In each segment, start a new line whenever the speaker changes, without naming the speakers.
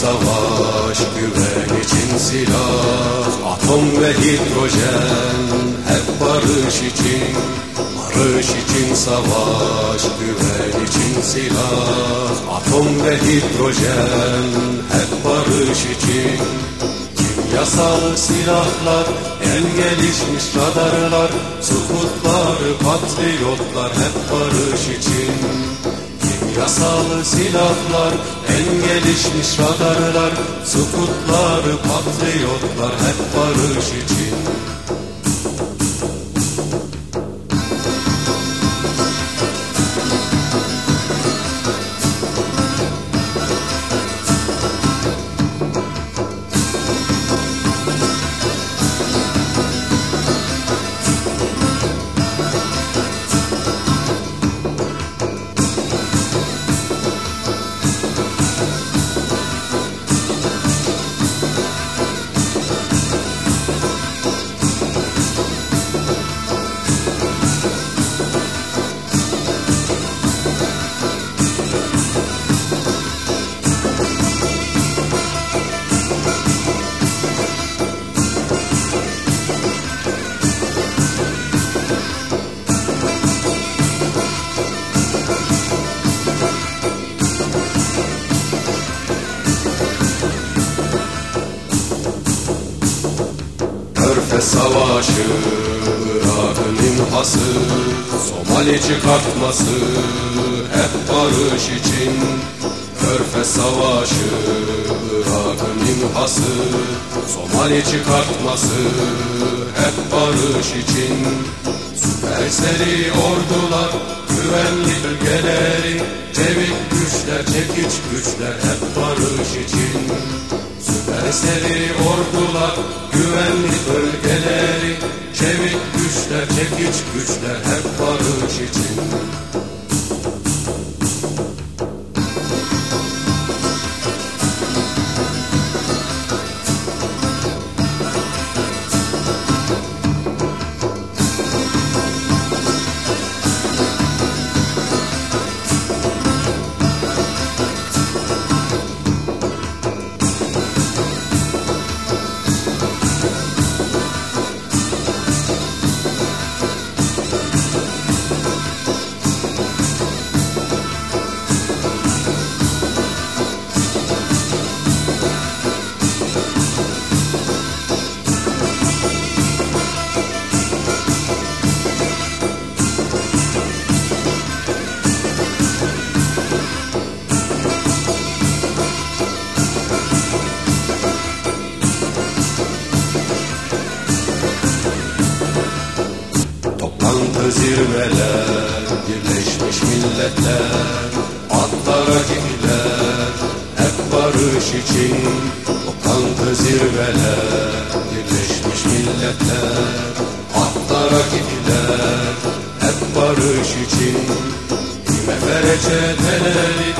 savaş, güven için silah. Atom ve hidrojen hep barış için Barış için savaş, güven için silah. Atom ve hidrojen hep barış için Kimyasal silahlar, en gelişmiş radarlar Sukutlar, patriotlar hep barış için Kimyasal silahlar, en gelişmiş radarlar Sukutlar, patriotlar hep barış için Savaşı, Irak'ın imhası Somali çıkartması, hep barış için. Körfez Savaşı, Irak'ın imhası Somali çıkartması, hep barış için. Süperseri ordular, güvenli bölgeleri Çevik güçler, çekiç güçler, hep barış için Süperseri ordular, güvenli bölgeleri. Çevik güçler, çekiç güçler hep barış için zirveler, birleşmiş milletler Atlara gemiler, hep barış için Toplantı zirveler, birleşmiş milletler Atlara gemiler, hep barış için IMF reçeteleri,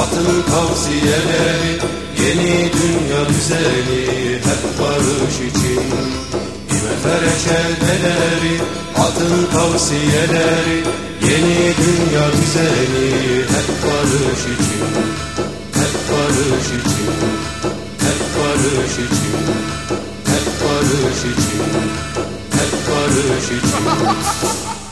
atın tavsiyeleri Yeni dünya düzeni, hep barış için IMF reçeteleri, atın tavsiyeleri Yeni dünya düzeni hep barış için Hep barış için Hep barış için Hep barış için Hep barış için